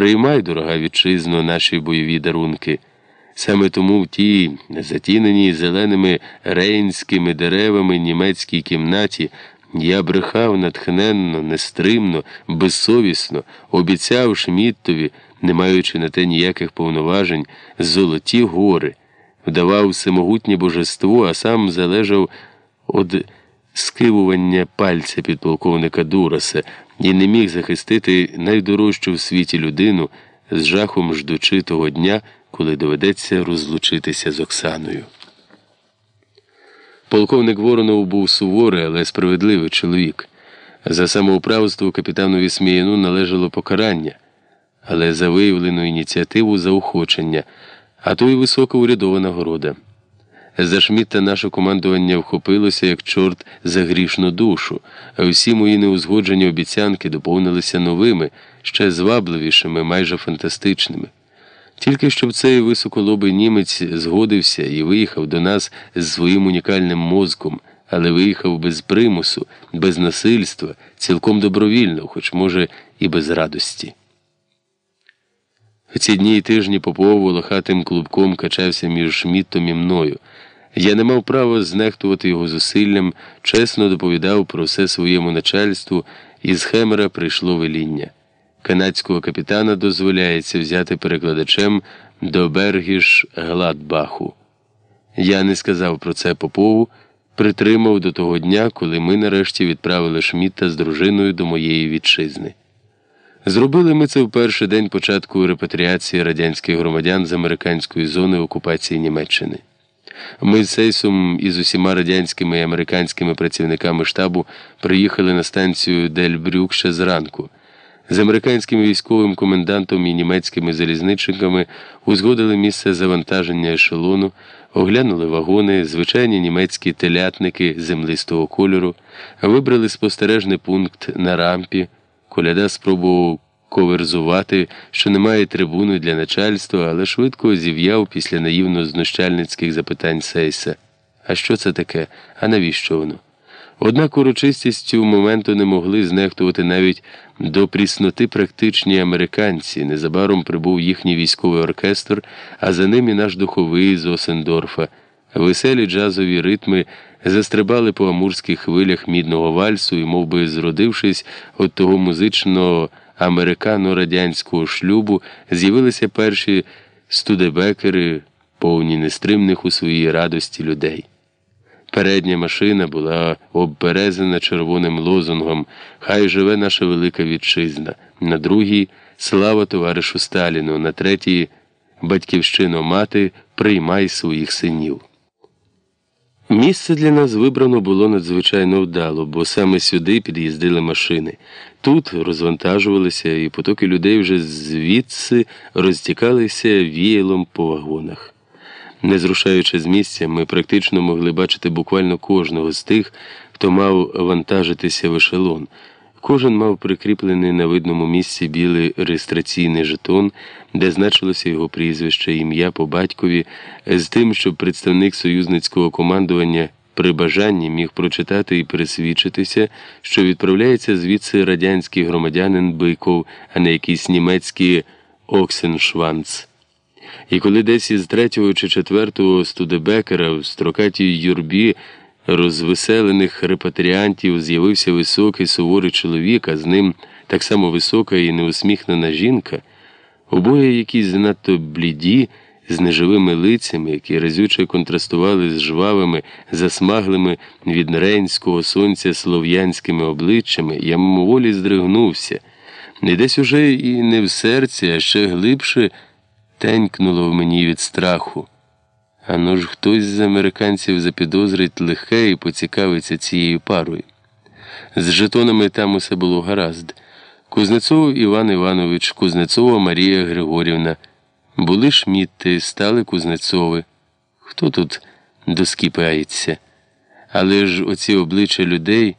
Приймай, дорога вітчизно, наші бойові дарунки. Саме тому в тій затіненій зеленими рейнськими деревами німецькій кімнаті я брехав натхненно, нестримно, безсовісно, обіцяв Шміттові, не маючи на те ніяких повноважень, золоті гори, вдавав всемогутнє божество, а сам залежав від скивування пальця підполковника Дураса і не міг захистити найдорожчу в світі людину, з жахом ждучи того дня, коли доведеться розлучитися з Оксаною. Полковник Воронов був суворий, але справедливий чоловік. За самоуправство капітанові Сміяну належало покарання, але за виявлену ініціативу заохочення, а то й висока урядова нагорода. За Шмітта наше командування вхопилося, як чорт за грішну душу, а всі мої неузгоджені обіцянки доповнилися новими, ще звабливішими, майже фантастичними. Тільки щоб цей високолобий німець згодився і виїхав до нас з своїм унікальним мозком, але виїхав без примусу, без насильства, цілком добровільно, хоч, може, і без радості. В ці дні і тижні Попов волохатим клубком качався між Шміттом і мною. Я не мав права знехтувати його зусиллям, чесно доповідав про все своєму начальству, і з Хемера прийшло веління. Канадського капітана дозволяється взяти перекладачем до Бергіш Гладбаху. Я не сказав про це Попову, притримав до того дня, коли ми нарешті відправили Шмітта з дружиною до моєї вітчизни. Зробили ми це в перший день початку репатріації радянських громадян з американської зони окупації Німеччини. Ми з Сейсом і з усіма радянськими і американськими працівниками штабу приїхали на станцію Дельбрюк ще зранку. З американським військовим комендантом і німецькими залізничниками узгодили місце завантаження ешелону, оглянули вагони, звичайні німецькі телятники землистого кольору, вибрали спостережний пункт на рампі. Коляда спробував коверзувати, що немає трибуни для начальства, але швидко зів'яв після наївно знущальницьких запитань Сейса. А що це таке? А навіщо воно? Однак урочистістю моменту не могли знехтувати навіть до прісноти практичні американці. Незабаром прибув їхній військовий оркестр, а за ним і наш духовий з Осендорфа. Веселі джазові ритми застрибали по амурських хвилях мідного вальсу і, мов би, зродившись від того музичного американо-радянського шлюбу, з'явилися перші студебекери, повні нестримних у своїй радості людей. Передня машина була обберезана червоним лозунгом Хай живе наша велика вітчизна, на другій слава товаришу Сталіну, на третій батьківщино мати, приймай своїх синів. Місце для нас вибрано було надзвичайно вдало, бо саме сюди під'їздили машини. Тут розвантажувалися, і потоки людей вже звідси розтікалися віялом по вагонах. Не зрушаючи з місця, ми практично могли бачити буквально кожного з тих, хто мав вантажитися в ешелон. Кожен мав прикріплений на видному місці білий реєстраційний жетон, де значилося його прізвище, ім'я по батькові, з тим, щоб представник союзницького командування при бажанні міг прочитати і пересвідчитися, що відправляється звідси радянський громадянин Биков, а не якийсь німецький Оксеншванц. І коли десь із третього чи четвертого студебекера в строкатій юрбі розвеселених репатріантів з'явився високий суворий чоловік, а з ним так само висока і неусміхнена жінка, обоє якісь занадто бліді, з неживими лицями, які разюче контрастували з жвавими, засмаглими від рейнського сонця слов'янськими обличчями, я мимоволі здригнувся. Не десь уже і не в серці, а ще глибше тенькнуло в мені від страху. Ано ж хтось з американців запідозрить лихе і поцікавиться цією парою. З жетонами там усе було гаразд. Кузнецов Іван Іванович, Кузнецова Марія Григорівна. Були шмітти, стали Кузнецови. Хто тут доскіпається? Але ж оці обличчя людей,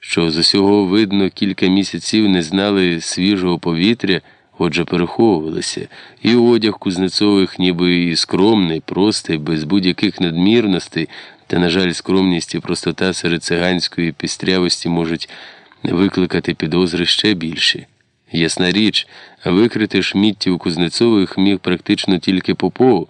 що з усього видно кілька місяців не знали свіжого повітря отже переховувалися, і одяг Кузнецових ніби і скромний, простий, без будь-яких надмірностей, та, на жаль, скромність і простота серед циганської пістрявості можуть викликати підозри ще більші. Ясна річ, викрити шміттів Кузнецових міг практично тільки Попов,